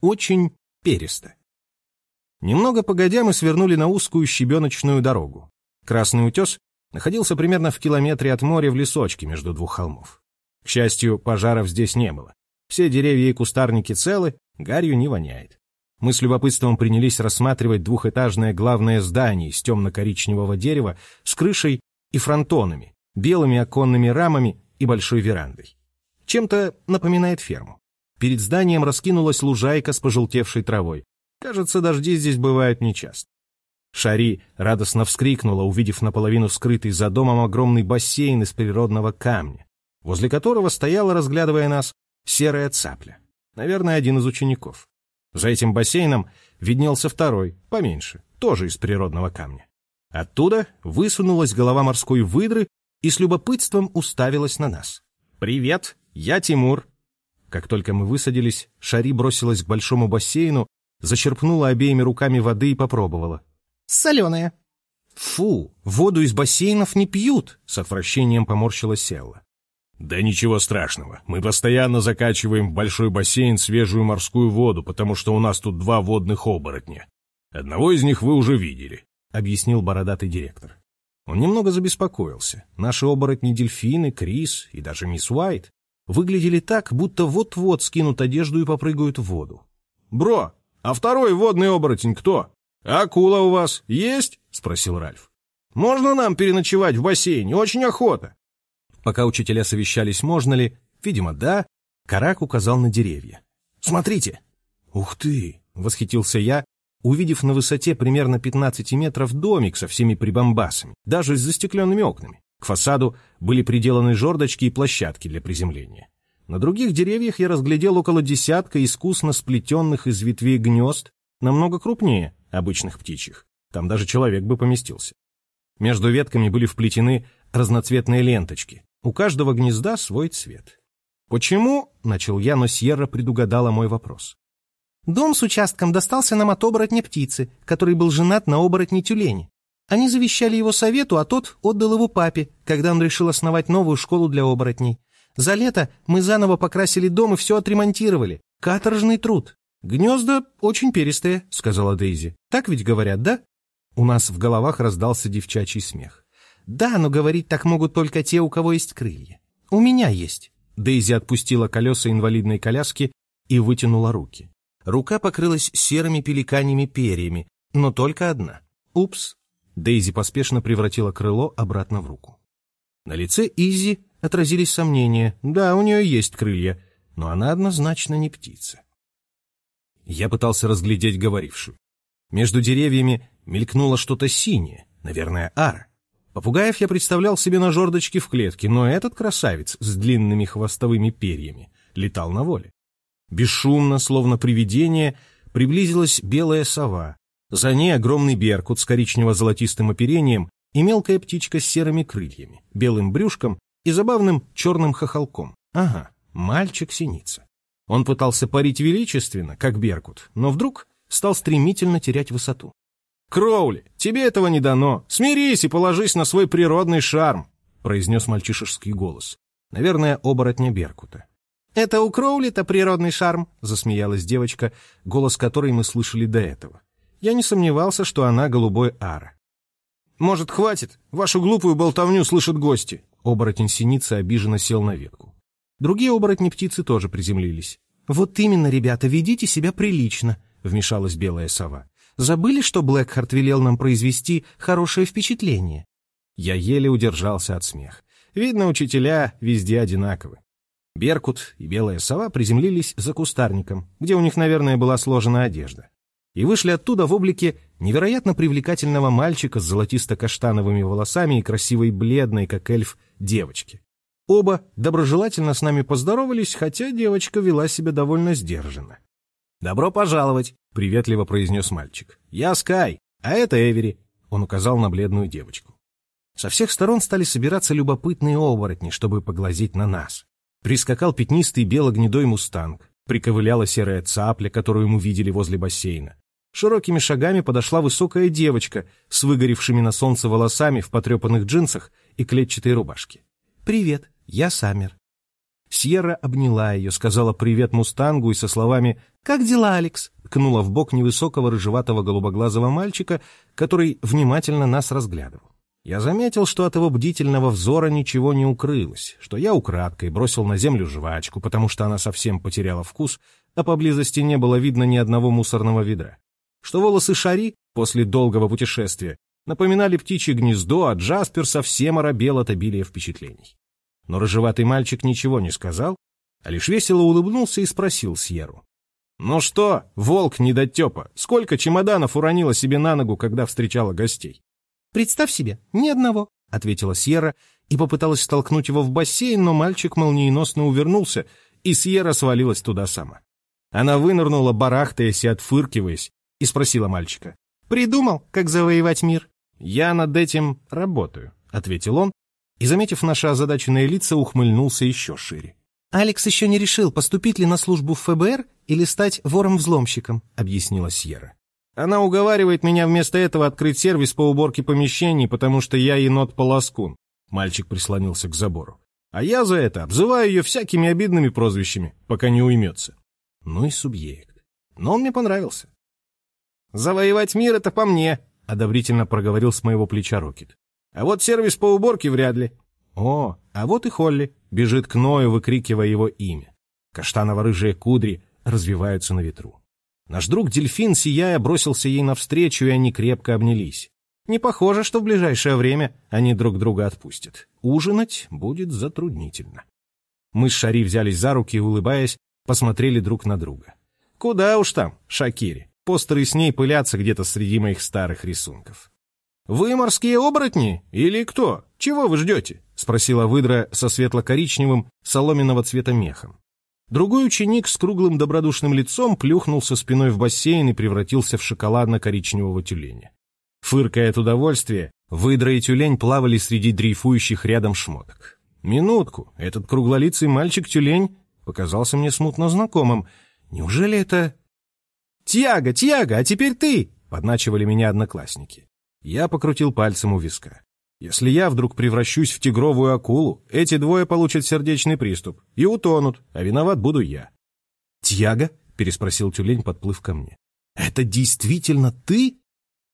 очень перисто. Немного погодя мы свернули на узкую щебеночную дорогу. Красный утес находился примерно в километре от моря в лесочке между двух холмов. К счастью, пожаров здесь не было. Все деревья и кустарники целы, гарью не воняет. Мы с любопытством принялись рассматривать двухэтажное главное здание из темно-коричневого дерева с крышей и фронтонами, белыми оконными рамами и большой верандой. Чем-то напоминает ферму. Перед зданием раскинулась лужайка с пожелтевшей травой. Кажется, дожди здесь бывают нечасто. Шари радостно вскрикнула, увидев наполовину скрытый за домом огромный бассейн из природного камня, возле которого стояла, разглядывая нас, серая цапля. Наверное, один из учеников. За этим бассейном виднелся второй, поменьше, тоже из природного камня. Оттуда высунулась голова морской выдры и с любопытством уставилась на нас. «Привет, я Тимур». Как только мы высадились, Шари бросилась к большому бассейну зачерпнула обеими руками воды и попробовала. «Соленая». «Фу, воду из бассейнов не пьют!» — с отвращением поморщилась Селла. «Да ничего страшного. Мы постоянно закачиваем в большой бассейн свежую морскую воду, потому что у нас тут два водных оборотня. Одного из них вы уже видели», — объяснил бородатый директор. Он немного забеспокоился. Наши оборотни-дельфины, Крис и даже мисс Уайт выглядели так, будто вот-вот скинут одежду и попрыгают в воду. «Бро, «А второй водный оборотень кто? Акула у вас есть?» — спросил Ральф. «Можно нам переночевать в бассейне? Очень охота». Пока учителя совещались, можно ли, видимо, да, Карак указал на деревья. «Смотрите!» «Ух ты!» — восхитился я, увидев на высоте примерно 15 метров домик со всеми прибамбасами, даже с застекленными окнами. К фасаду были приделаны жердочки и площадки для приземления. На других деревьях я разглядел около десятка искусно сплетенных из ветвей гнезд, намного крупнее обычных птичьих. Там даже человек бы поместился. Между ветками были вплетены разноцветные ленточки. У каждого гнезда свой цвет. «Почему?» — начал я, но Сьерра предугадала мой вопрос. «Дом с участком достался нам от оборотня птицы, который был женат на оборотне тюлени. Они завещали его совету, а тот отдал его папе, когда он решил основать новую школу для оборотней. За лето мы заново покрасили дом и все отремонтировали. Каторжный труд. Гнезда очень перистые, сказала Дейзи. Так ведь говорят, да? У нас в головах раздался девчачий смех. Да, но говорить так могут только те, у кого есть крылья. У меня есть. Дейзи отпустила колеса инвалидной коляски и вытянула руки. Рука покрылась серыми пеликаньими перьями, но только одна. Упс. Дейзи поспешно превратила крыло обратно в руку. На лице Изи отразились сомнения. Да, у нее есть крылья, но она однозначно не птица. Я пытался разглядеть говорившую. Между деревьями мелькнуло что-то синее, наверное, ара. Попугаев я представлял себе на жердочке в клетке, но этот красавец с длинными хвостовыми перьями летал на воле. Бесшумно, словно привидение, приблизилась белая сова. За ней огромный беркут с коричнево-золотистым оперением и мелкая птичка с серыми крыльями, белым брюшком и забавным черным хохолком. Ага, мальчик-синица. Он пытался парить величественно, как Беркут, но вдруг стал стремительно терять высоту. «Кроули, тебе этого не дано. Смирись и положись на свой природный шарм», произнес мальчишеский голос. Наверное, оборотня Беркута. «Это у Кроули-то природный шарм», засмеялась девочка, голос которой мы слышали до этого. Я не сомневался, что она голубой ара. «Может, хватит? Вашу глупую болтовню слышат гости», Оборотень синицы обиженно сел на ветку. Другие оборотни-птицы тоже приземлились. «Вот именно, ребята, ведите себя прилично», — вмешалась белая сова. «Забыли, что Блэкхарт велел нам произвести хорошее впечатление?» Я еле удержался от смеха. Видно, учителя везде одинаковы. Беркут и белая сова приземлились за кустарником, где у них, наверное, была сложена одежда и вышли оттуда в облике невероятно привлекательного мальчика с золотисто-каштановыми волосами и красивой бледной, как эльф, девочки. Оба доброжелательно с нами поздоровались, хотя девочка вела себя довольно сдержанно. «Добро пожаловать», — приветливо произнес мальчик. «Я Скай, а это Эвери», — он указал на бледную девочку. Со всех сторон стали собираться любопытные оборотни, чтобы поглазеть на нас. Прискакал пятнистый белогнедой мустанг, приковыляла серая цапля, которую мы видели возле бассейна. Широкими шагами подошла высокая девочка с выгоревшими на солнце волосами в потрепанных джинсах и клетчатой рубашке. «Привет, я Саммер». Сьерра обняла ее, сказала привет мустангу и со словами «Как дела, Алекс?» — ткнула в бок невысокого рыжеватого голубоглазого мальчика, который внимательно нас разглядывал. Я заметил, что от его бдительного взора ничего не укрылось, что я украдкой бросил на землю жвачку, потому что она совсем потеряла вкус, а поблизости не было видно ни одного мусорного ведра. Что волосы Шари после долгого путешествия напоминали птичье гнездо, а Джаспер совсем оробел от обилия впечатлений. Но рыжеватый мальчик ничего не сказал, а лишь весело улыбнулся и спросил Сьеру. «Ну что, волк недотепа, сколько чемоданов уронила себе на ногу, когда встречала гостей?» «Представь себе, ни одного», — ответила Сьерра и попыталась столкнуть его в бассейн, но мальчик молниеносно увернулся, и Сьерра свалилась туда сама. Она вынырнула, барахтаясь и отфыркиваясь, и спросила мальчика. «Придумал, как завоевать мир?» «Я над этим работаю», — ответил он, и, заметив наши озадаченные лица, ухмыльнулся еще шире. «Алекс еще не решил, поступить ли на службу в ФБР или стать вором-взломщиком», — объяснила Сьерра. Она уговаривает меня вместо этого открыть сервис по уборке помещений, потому что я енот-полоскун. Мальчик прислонился к забору. А я за это обзываю ее всякими обидными прозвищами, пока не уймется. Ну и субъект. Но он мне понравился. «Завоевать мир — это по мне», — одобрительно проговорил с моего плеча Рокет. «А вот сервис по уборке вряд ли». О, а вот и Холли бежит к Ною, выкрикивая его имя. Каштаново-рыжие кудри развиваются на ветру. Наш друг Дельфин, сияя, бросился ей навстречу, и они крепко обнялись. Не похоже, что в ближайшее время они друг друга отпустят. Ужинать будет затруднительно. Мы с Шари взялись за руки и, улыбаясь, посмотрели друг на друга. Куда уж там, Шакири. Постеры с ней пылятся где-то среди моих старых рисунков. «Вы морские оборотни? Или кто? Чего вы ждете?» — спросила выдра со светло-коричневым, соломенного цвета мехом. Другой ученик с круглым добродушным лицом плюхнулся спиной в бассейн и превратился в шоколадно-коричневого тюленя. Фыркая от удовольствия, выдра и тюлень плавали среди дрейфующих рядом шмоток. Минутку, этот круглолицый мальчик-тюлень показался мне смутно знакомым. Неужели это... «Тьяго, Тьяго, а теперь ты!» — подначивали меня одноклассники. Я покрутил пальцем у виска. Если я вдруг превращусь в тигровую акулу, эти двое получат сердечный приступ и утонут, а виноват буду я. «Тьяго?» — переспросил тюлень, подплыв ко мне. «Это действительно ты?»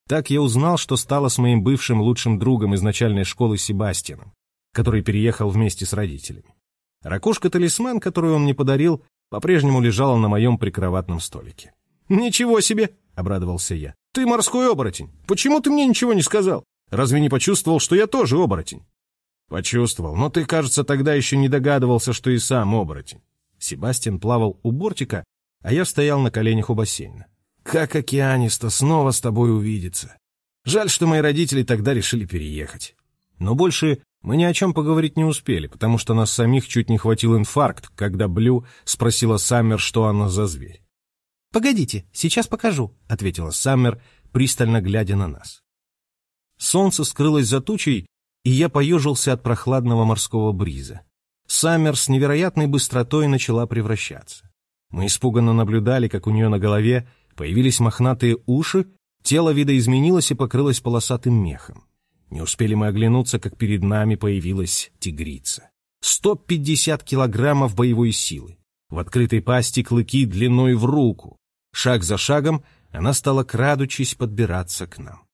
Так я узнал, что стало с моим бывшим лучшим другом из начальной школы Себастьяном, который переехал вместе с родителями. Ракушка-талисман, которую он мне подарил, по-прежнему лежала на моем прикроватном столике. «Ничего себе!» — обрадовался я. «Ты морской оборотень! Почему ты мне ничего не сказал?» Разве не почувствовал, что я тоже оборотень? Почувствовал, но ты, кажется, тогда еще не догадывался, что и сам оборотень. Себастьян плавал у бортика, а я стоял на коленях у бассейна. Как океанисто снова с тобой увидеться. Жаль, что мои родители тогда решили переехать. Но больше мы ни о чем поговорить не успели, потому что нас самих чуть не хватил инфаркт, когда Блю спросила Саммер, что она за зверь. «Погодите, сейчас покажу», — ответила Саммер, пристально глядя на нас. Солнце скрылось за тучей, и я поежился от прохладного морского бриза. Саммер с невероятной быстротой начала превращаться. Мы испуганно наблюдали, как у нее на голове появились мохнатые уши, тело видоизменилось и покрылось полосатым мехом. Не успели мы оглянуться, как перед нами появилась тигрица. 150 килограммов боевой силы. В открытой пасти клыки длиной в руку. Шаг за шагом она стала, крадучись, подбираться к нам.